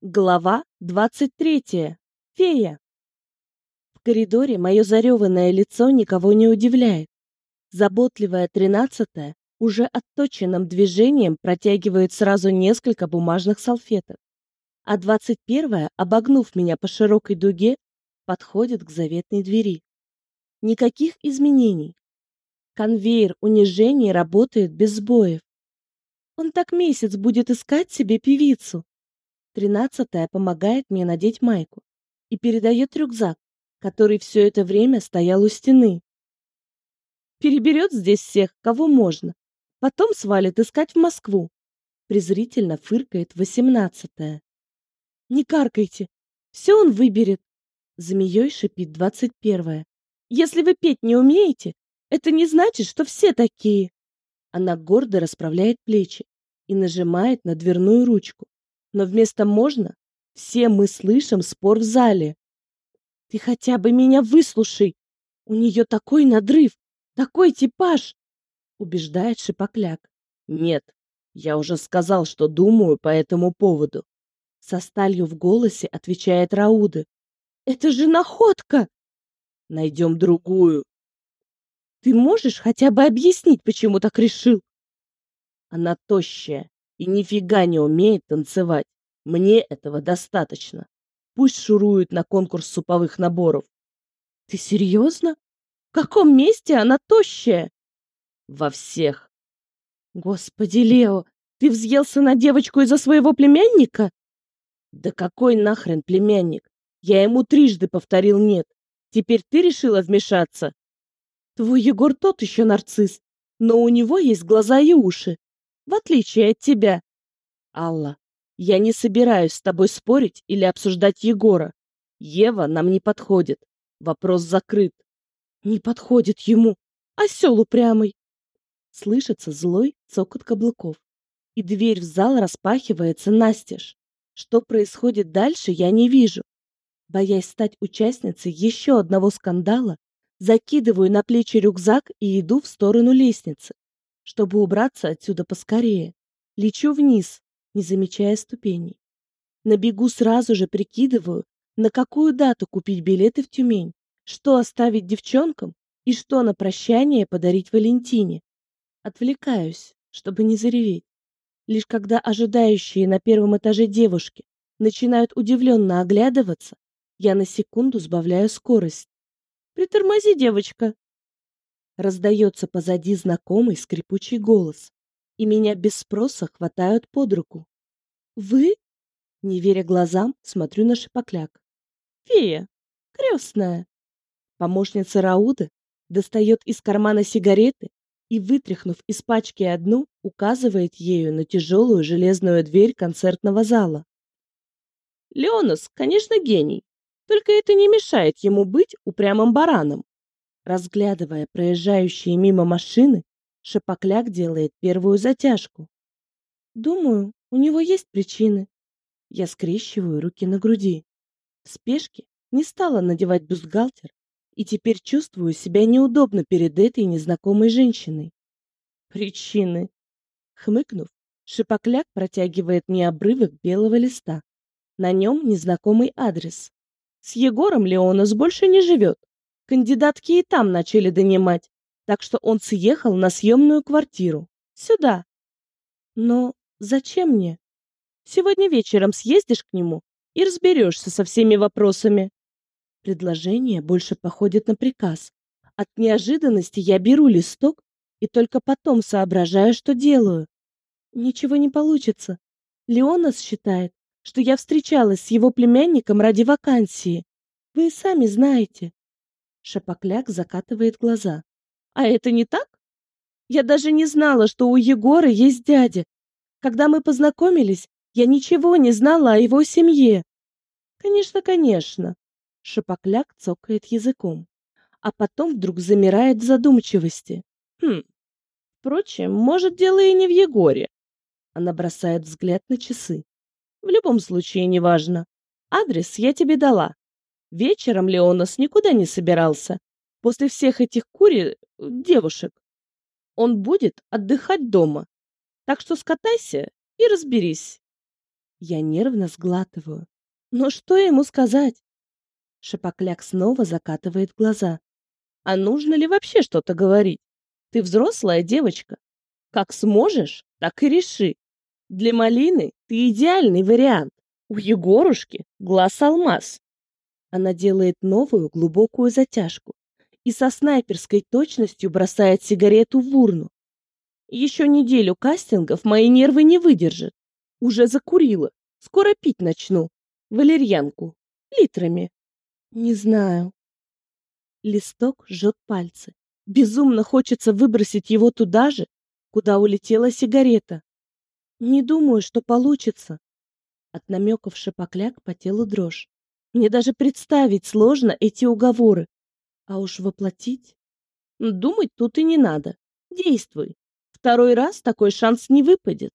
Глава 23. Фея. В коридоре мое зареванное лицо никого не удивляет. Заботливая тринадцатая уже отточенным движением протягивает сразу несколько бумажных салфеток, а двадцать первая, обогнув меня по широкой дуге, подходит к заветной двери. Никаких изменений. Конвейер унижений работает без сбоев. Он так месяц будет искать себе певицу, Тринадцатая помогает мне надеть майку и передает рюкзак, который все это время стоял у стены. Переберет здесь всех, кого можно. Потом свалит искать в Москву. Презрительно фыркает восемнадцатая. Не каркайте. Все он выберет. Змеей шипит двадцать первая. Если вы петь не умеете, это не значит, что все такие. Она гордо расправляет плечи и нажимает на дверную ручку но вместо «можно» все мы слышим спор в зале. «Ты хотя бы меня выслушай! У нее такой надрыв, такой типаж!» убеждает Шипокляк. «Нет, я уже сказал, что думаю по этому поводу». Со сталью в голосе отвечает Рауды. «Это же находка!» «Найдем другую». «Ты можешь хотя бы объяснить, почему так решил?» Она тощая, и нифига не умеет танцевать. Мне этого достаточно. Пусть шурует на конкурс суповых наборов. Ты серьезно? В каком месте она тощая? Во всех. Господи, Лео, ты взъелся на девочку из-за своего племянника? Да какой нахрен племянник? Я ему трижды повторил нет. Теперь ты решила вмешаться? Твой Егор тот еще нарцисс, но у него есть глаза и уши в отличие от тебя. Алла, я не собираюсь с тобой спорить или обсуждать Егора. Ева нам не подходит. Вопрос закрыт. Не подходит ему. Осел упрямый. Слышится злой цокот каблуков. И дверь в зал распахивается настежь. Что происходит дальше, я не вижу. Боясь стать участницей еще одного скандала, закидываю на плечи рюкзак и иду в сторону лестницы чтобы убраться отсюда поскорее. Лечу вниз, не замечая ступеней. На бегу сразу же прикидываю, на какую дату купить билеты в Тюмень, что оставить девчонкам и что на прощание подарить Валентине. Отвлекаюсь, чтобы не зареветь. Лишь когда ожидающие на первом этаже девушки начинают удивленно оглядываться, я на секунду сбавляю скорость. «Притормози, девочка!» Раздается позади знакомый скрипучий голос, и меня без спроса хватают под руку. «Вы?» Не веря глазам, смотрю на шипокляк. «Фея! Крестная!» Помощница Рауды достает из кармана сигареты и, вытряхнув из пачки одну, указывает ею на тяжелую железную дверь концертного зала. Леонас, конечно, гений, только это не мешает ему быть упрямым бараном. Разглядывая проезжающие мимо машины, Шапокляк делает первую затяжку. Думаю, у него есть причины. Я скрещиваю руки на груди. В спешке не стала надевать бюстгальтер и теперь чувствую себя неудобно перед этой незнакомой женщиной. Причины. Хмыкнув, Шипокляк протягивает мне обрывок белого листа. На нем незнакомый адрес. С Егором Леонас больше не живет. Кандидатки и там начали донимать, так что он съехал на съемную квартиру. Сюда. Но зачем мне? Сегодня вечером съездишь к нему и разберешься со всеми вопросами. Предложение больше походит на приказ. От неожиданности я беру листок и только потом соображаю, что делаю. Ничего не получится. Леонас считает, что я встречалась с его племянником ради вакансии. Вы сами знаете. Шапокляк закатывает глаза. А это не так? Я даже не знала, что у Егора есть дядя. Когда мы познакомились, я ничего не знала о его семье. Конечно, конечно. Шапокляк цокает языком, а потом вдруг замирает в задумчивости. Хм. Впрочем, может, дело и не в Егоре. Она бросает взгляд на часы. В любом случае, неважно. Адрес я тебе дала. Вечером Леонас никуда не собирался. После всех этих кури... девушек. Он будет отдыхать дома. Так что скатайся и разберись. Я нервно сглатываю. Но что ему сказать? Шапокляк снова закатывает глаза. А нужно ли вообще что-то говорить? Ты взрослая девочка. Как сможешь, так и реши. Для малины ты идеальный вариант. У Егорушки глаз алмаз. Она делает новую глубокую затяжку и со снайперской точностью бросает сигарету в урну. Еще неделю кастингов мои нервы не выдержат. Уже закурила. Скоро пить начну. Валерьянку. Литрами. Не знаю. Листок жжет пальцы. Безумно хочется выбросить его туда же, куда улетела сигарета. Не думаю, что получится. От намеков шапокляк по телу дрожь. Мне даже представить сложно эти уговоры. А уж воплотить? Думать тут и не надо. Действуй. Второй раз такой шанс не выпадет.